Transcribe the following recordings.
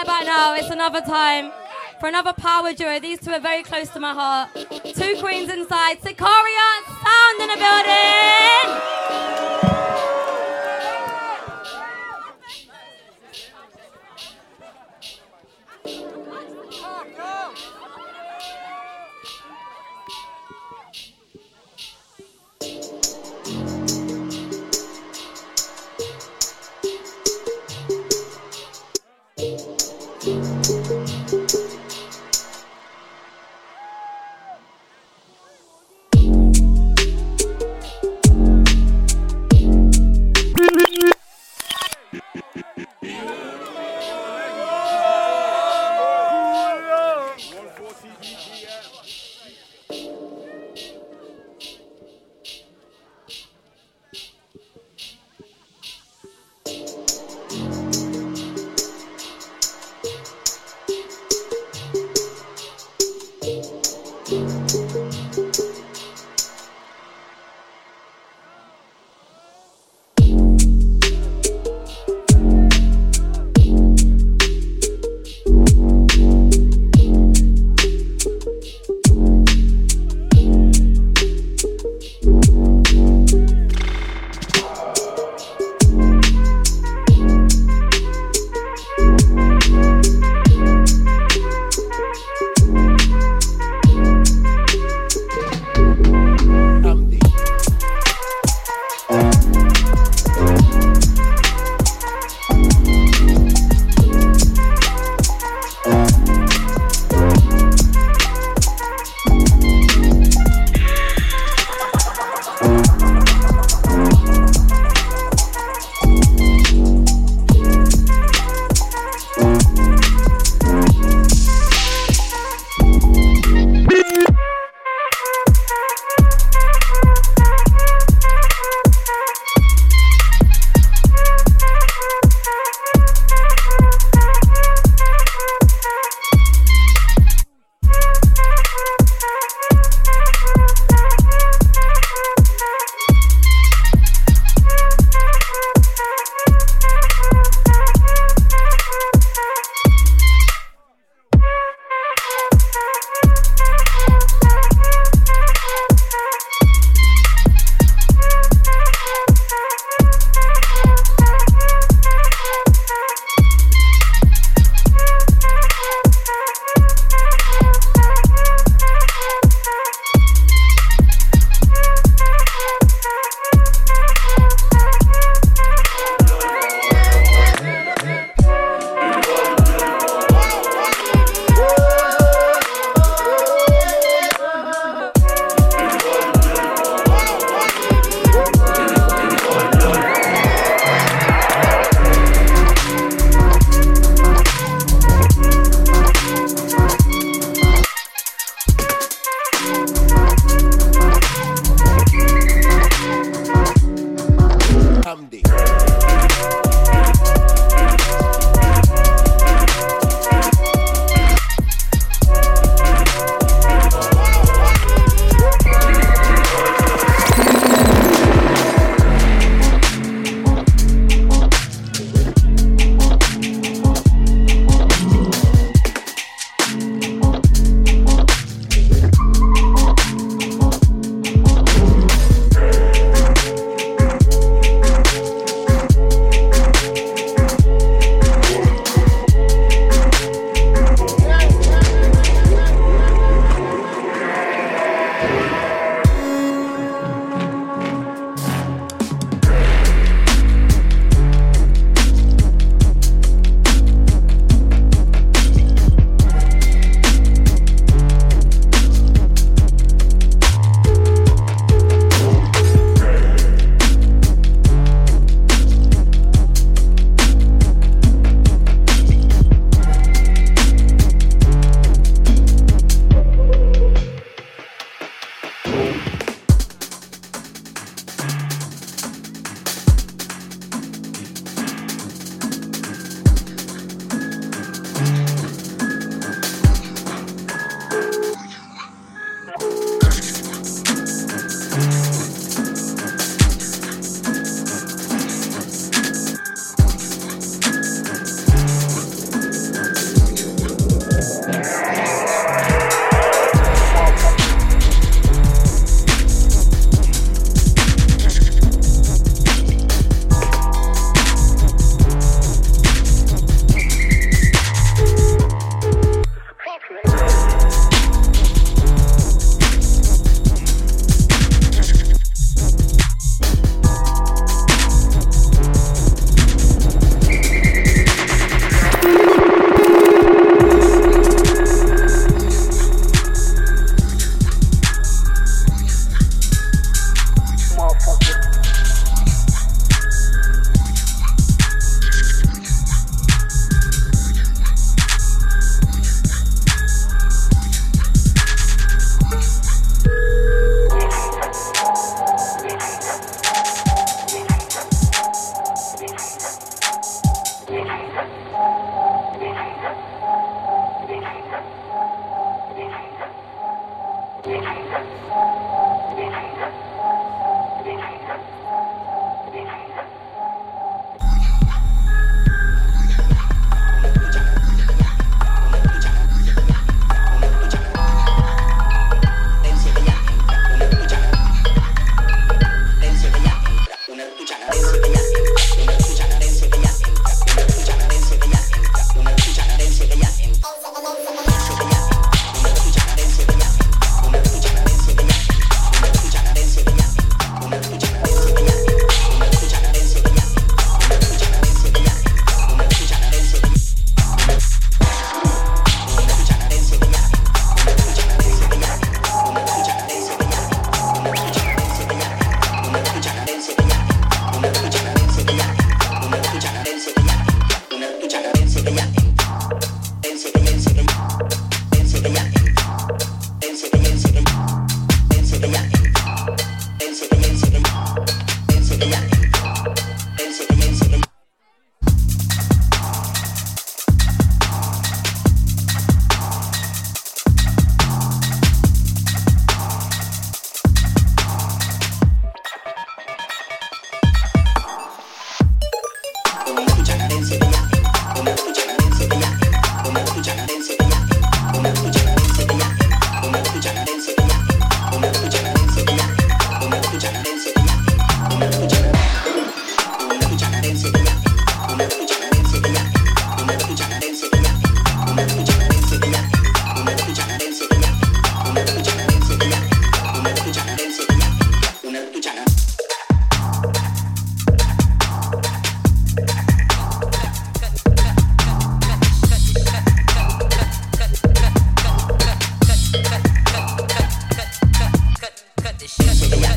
right about now, it's another time for another power duo. These two are very close to my heart. Two queens inside. Sicaria Sound in the building.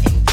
in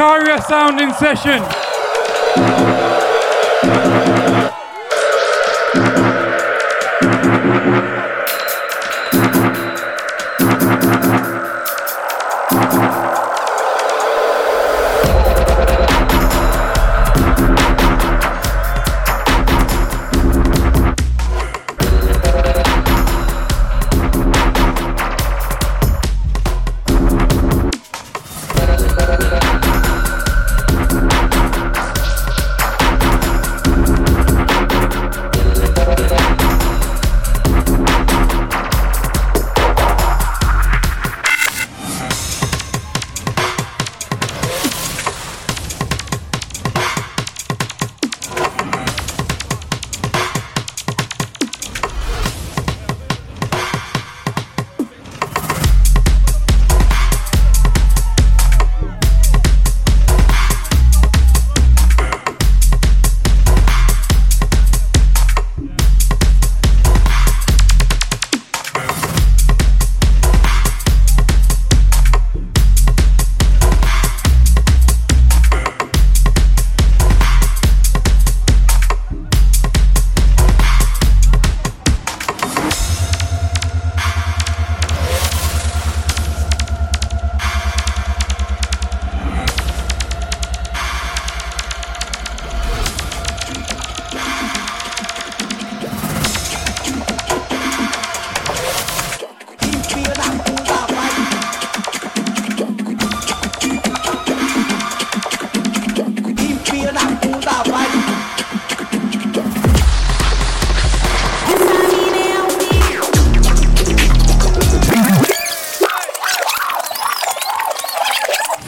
Sicaria sound in session.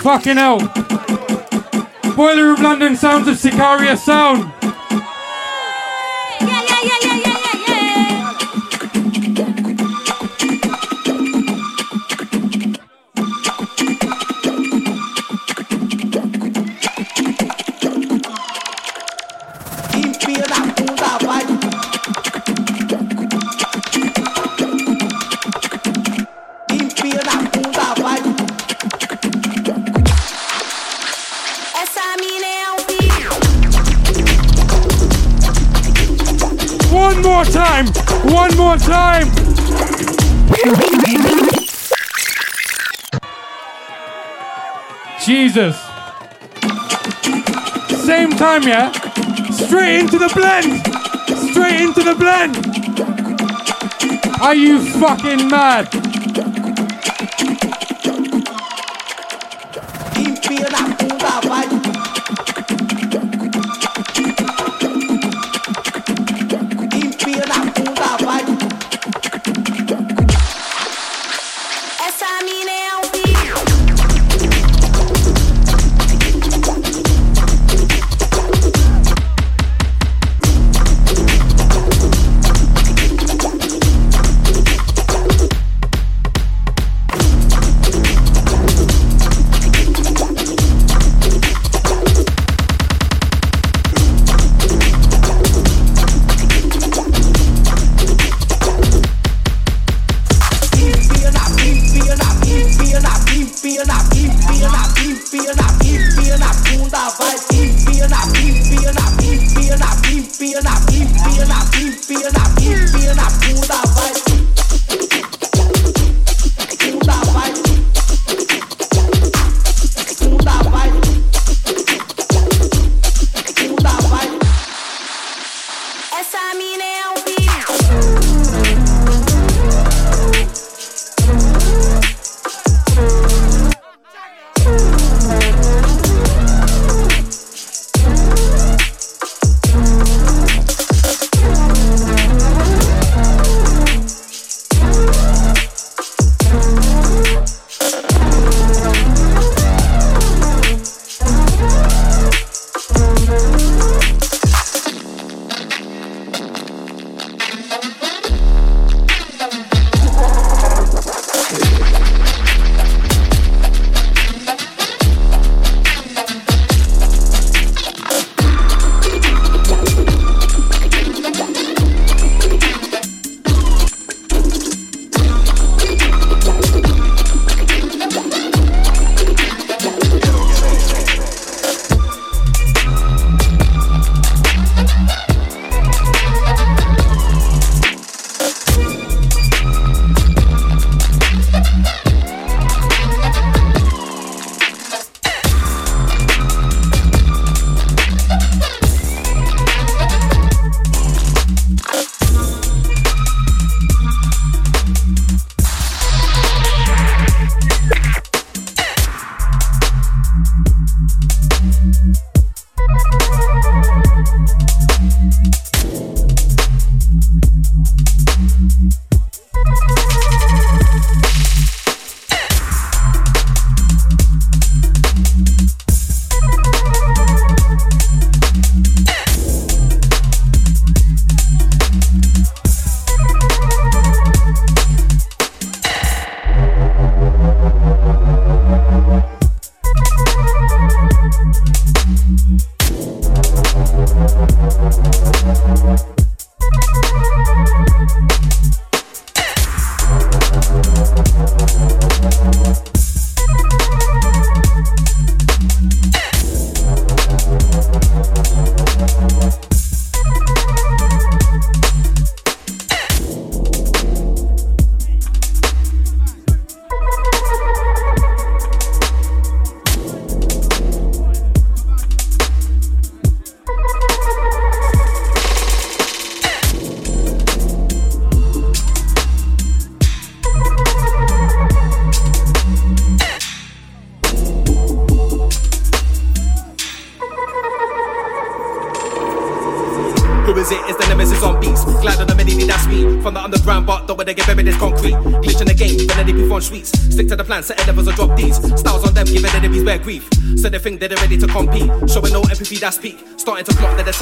Fucking hell. Boiler Room London sounds of Sicaria sound. Jesus. Same time, yeah? Straight into the blend. Straight into the blend. Are you fucking mad?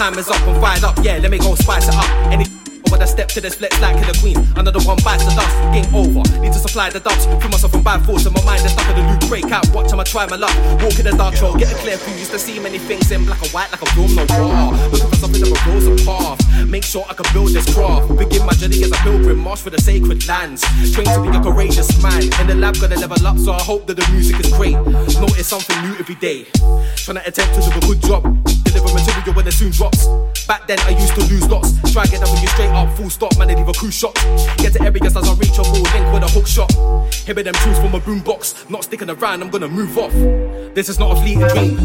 time is up many things in black and white like a room no war. Looking for something that will a path. Make sure I can build this craft. Begin my journey as a pilgrim, march for the sacred lands. Train to be a courageous man. In the lab, gonna level up, so I hope that the music is great. Notice something new every day. Trying to attempt to do a good job. Deliver material when it soon drops. Back then, I used to lose lots. Try get W straight up, full stop, man, I leave a crew shot. Get to areas as I reach a ball, link with a hook shot. Hearing them tunes from a boombox. Not sticking around, I'm gonna move off. This is not a fleeting dream.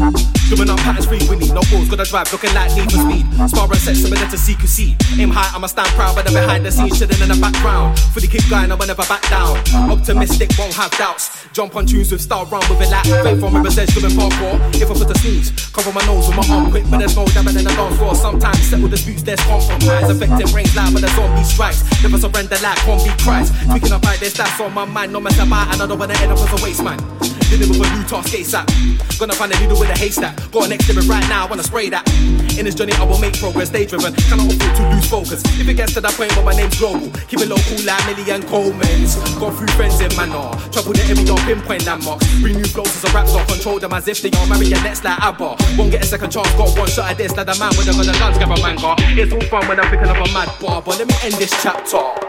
Doing up patterns free Winnie, no balls, gotta drive, looking like need for speed. Sparring set similar to CQC. Aim high, I'ma stand proud, but the behind the scenes, chilling in the background. For the keep going, I will never back down. Optimistic, won't have doubts. Jump on tunes with style, run with it like faith from river says doing parkour. If I put the sneeze, cover my nose with my arm quick, but there's no damage in the dance floor. Sometimes settle disputes, there's compromise. Affecting brains loud, but the zombie strikes. Never surrender like be Christ. Tweaking up like this, that's on my mind. No matter and I don't wanna end up as a waste man. Dealing with a new task ASAP. Gonna find a needle with a haystack. Got an next limit right now, I wanna spray that. In this journey, I will make progress, stay driven. Cannot afford to lose focus. If it gets to that point where my name's global, keep it local like Million Coleman's. Got through friends in manner. Trouble the enemy on pinpoint landmarks. Bring new flows as a rap control them as if they are marionettes like ABBA. Won't get a second chance, got one shot at this. Like the man with a gun and guns, grab a manga. It's all fun when I'm picking up a mad bar, but let me end this chapter.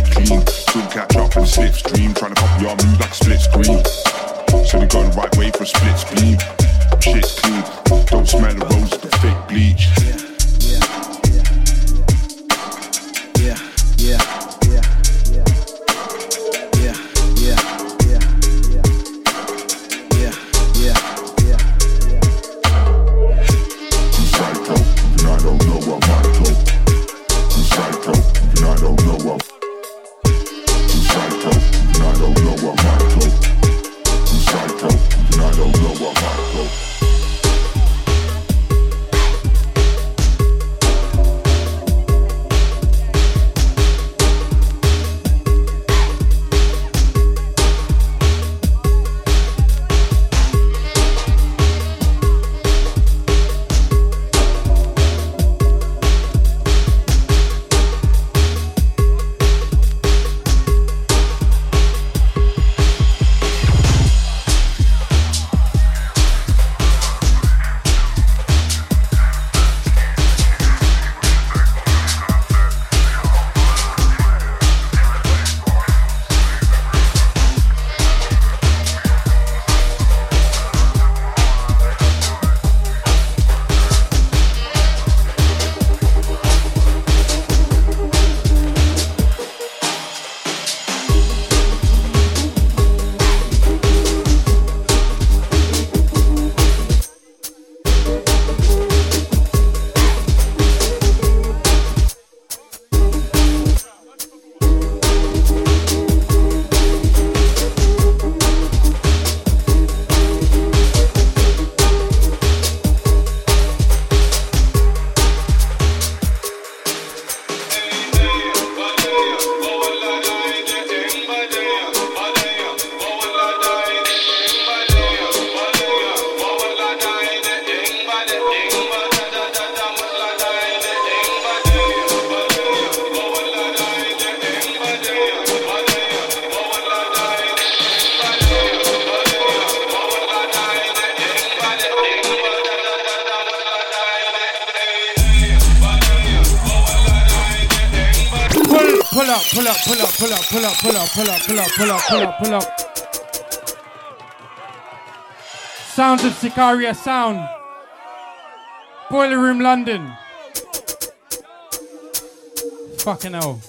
clean. Still catch up and slipstream, trying to pop your move like split screen. So we gone right way for split screen. Shit's clean, don't smell the rose, the fake bleach. pull up, pull up, pull up. Sounds of Sicaria Sound. Boiler Room London. Fucking hell.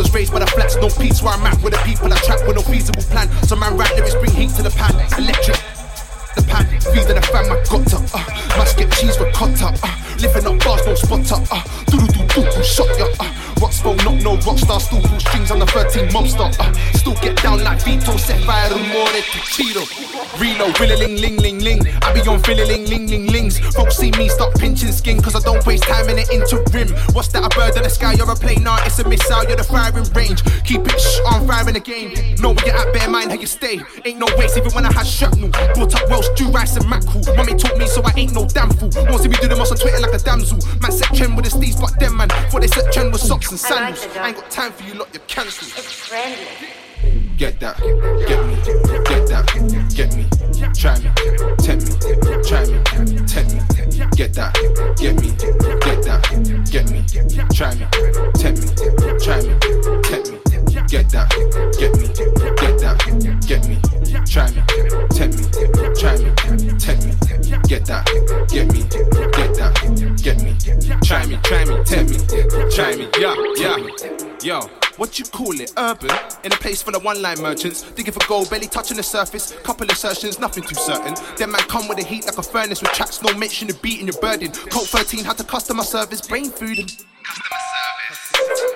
was raised by the flats, no peace where I'm at. With the people I trap with no feasible plan. So man, right lyrics bring heat to the pan. Electric. The pan, feeding the fam, I got to. Uh, must get cheese with cotta. Uh, living up bars, no spot up. Uh, doo doo doo doo, shot ya. Uh, Rockspo, not no rockstar, still pull strings. on the 13 mobster. Uh, Still get down like Vito, Sapphire, Amore, Tuxedo. Reno, willing, ling, ling, ling. I be on filling, ling, ling, lings. Folks see me start pinching skin, cause I don't waste time in it into rim. What's that, a bird in the sky You're a plane? Nah, it's a missile, you're the firing range. Keep it shh, I'm firing again. Know where you're at, bear mind how you stay. Ain't no waste, even when I had shrapnel. Brought up Welsh, do rice, and mackerel. Mummy taught me, so I ain't no damn fool. Won't see me do the most on Twitter like a damsel. Man, set trend with his steez, but them man. For they set trend with socks and sandals. I, like I ain't got time for you, lot, you're cancelled. It's friendly. Get that, get me, get that, get me, try me, tempt me, try me, tempt me, get that, get me, get that, get me, try me, tempt me, try me, tempt me, get that, get me, get that, get me, try me, tempt me, try me, tempt me, get that, get me, get that, get me, try me, try me, tempt me, try me, yeah, yeah, yo what you call it, urban. In a place full of one line merchants, digging for gold, barely touching the surface. Couple assertions, nothing too certain. Then man come with the heat like a furnace with tracks, no mention of beating your burden. Colt 13 had to customer service, brain food and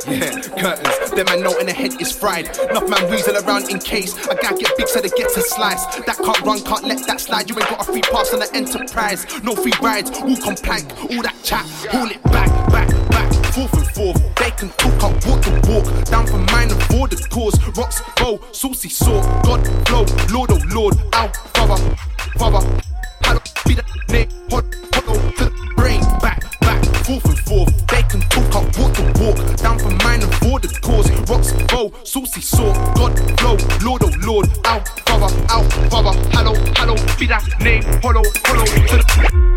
yeah, curtains. Them man know in the head is fried. Enough man weasel around in case. A guy get big so they get a slice. That can't run, can't let that slide. You ain't got a free pass on the enterprise. No free rides, all compliant, all that chat. Pull it back, back, back. Forth and forth. They can talk, can't walk the walk. Down for mine and for cause. Rocks, bow, saucy sort. God, flow, Lord, oh Lord. Ow, father, father. How be the name? Hot, hot, oh, the brain. Back, back, forth and forth. They can talk, can't walk the walk. Down for mine and for cause. Rocks, bow, saucy sort. God, flow, Lord, oh Lord. Ow, father, ow, father. Hello, hello, be that name. Hollow, oh, hollow, oh, to the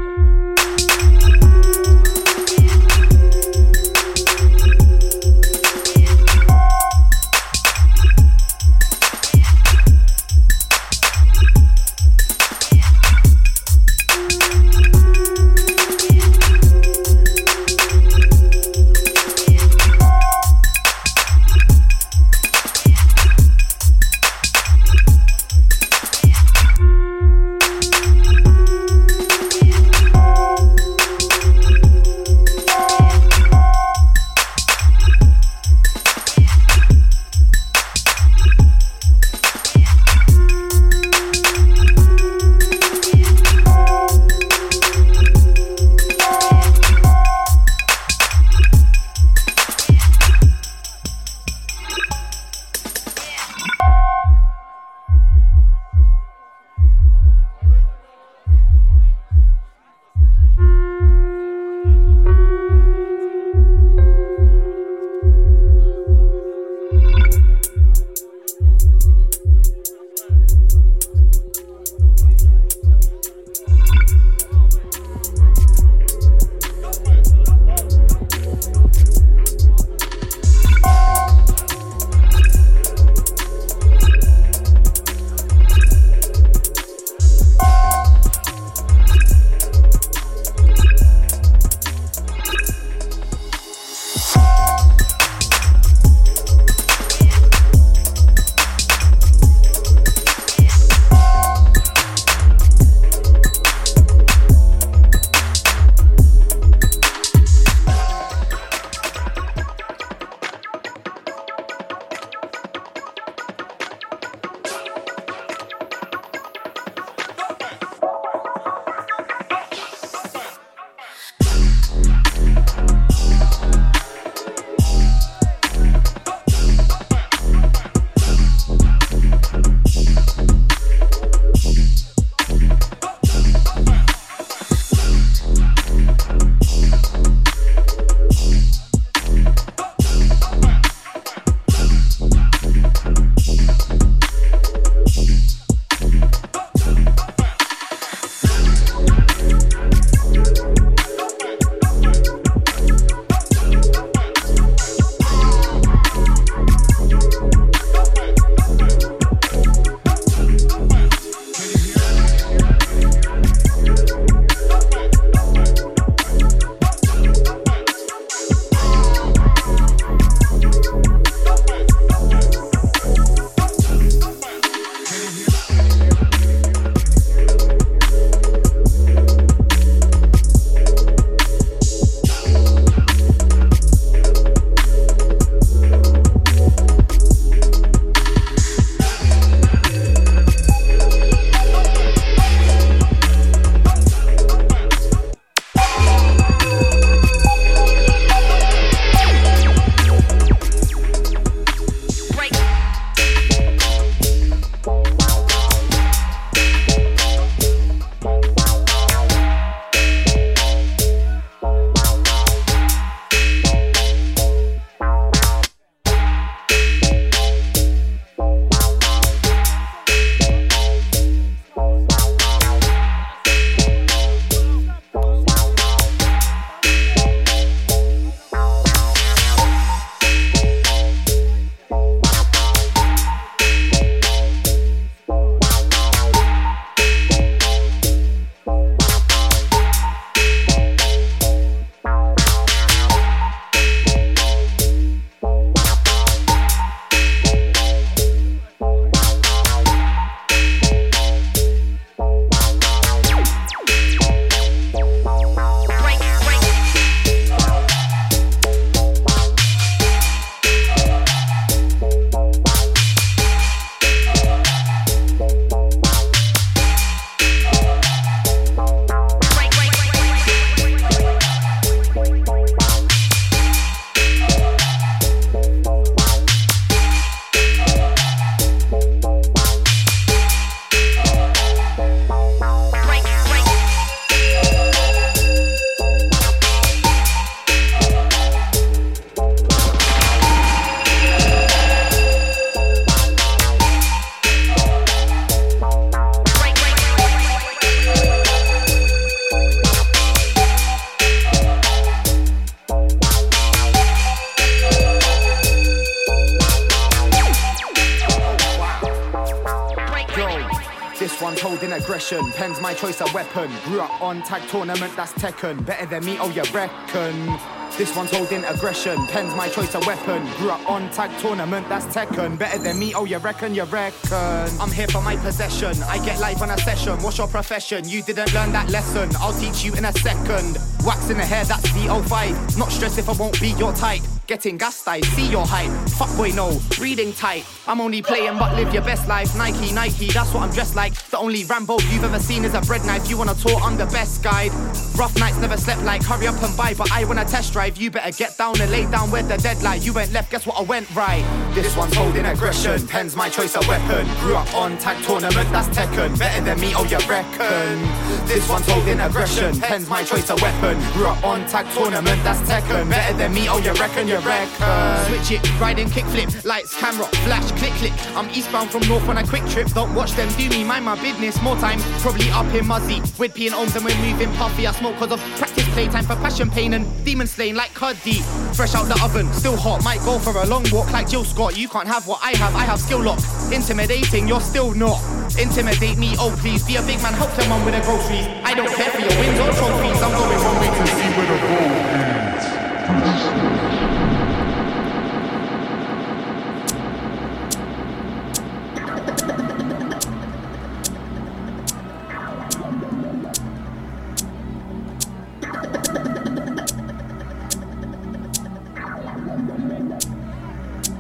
on tag tournament, that's Tekken. Better than me, oh you reckon? This one's holding aggression. Pen's my choice of weapon. Grew up on tag tournament, that's Tekken. Better than me, oh you reckon, you reckon? I'm here for my possession. I get live on a session. What's your profession? You didn't learn that lesson. I'll teach you in a second. Wax in the hair, that's D05. Not stressed if I won't be your type. Getting gassed, I see your hype. Fuckboy, no, breathing tight. I'm only playing, but live your best life. Nike, Nike, that's what I'm dressed like. The only Rambo you've ever seen is a bread knife. You wanna tour, I'm the best guide. Rough nights never slept like, hurry up and buy. But I wanna test drive. You better get down and lay down where the dead lie. You went left, guess what? I went right. This one's holding aggression. Pen's my choice of weapon. Grew up on tag tournament, that's Tekken. Better than me, oh, you reckon? This one's holding aggression. Pen's my choice of weapon. Grew up on tag tournament, that's Tekken. Better than me, oh, you reckon? You reckon? Switch it, riding kickflip, lights, camera, flash, click, click. I'm eastbound from north on a quick trip. Don't watch them do me, mind my business. More time, probably up in Muzzy. With P and Ohms and we're moving puffy. I smoke cause of practice playtime for passion pain and demon slaying like Cuddy. Fresh out the oven, still hot. Might go for a long walk like Jill Scott. You can't have what I have, I have skill lock. Intimidating, you're still not. Intimidate me, oh please. Be a big man, help someone with the groceries. I don't care for your wins or trophies. I'm going way to see where the goal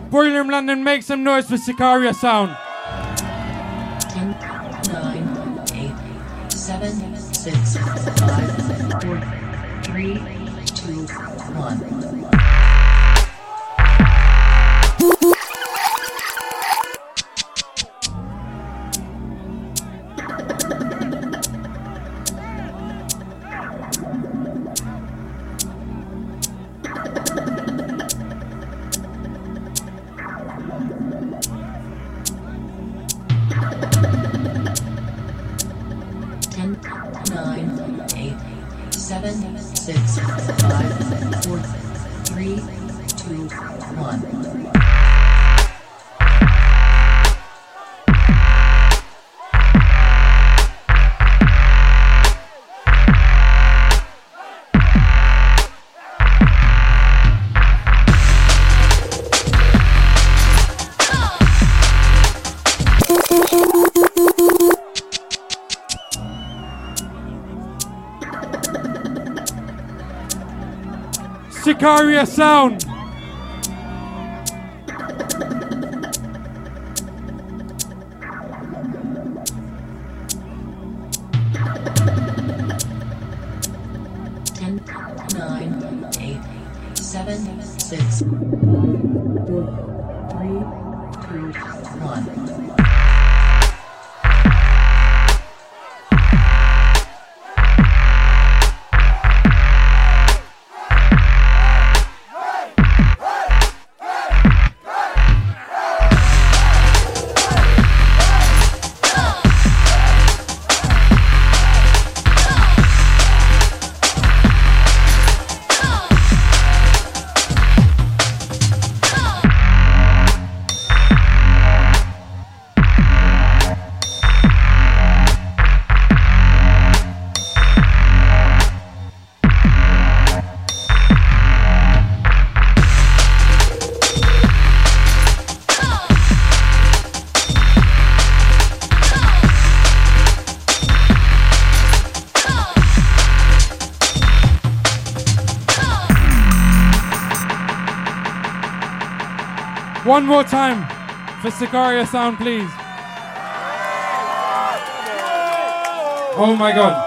Brilliant London, make some noise for Sicaria Sound. 10, 9, 8, 7, 6, 5, 4, 3, 2, 1. Sicaria Sound. Ten, nine, eight, seven, six, four, three, two, one. One more time for Sicaria Sound, please. Oh my god.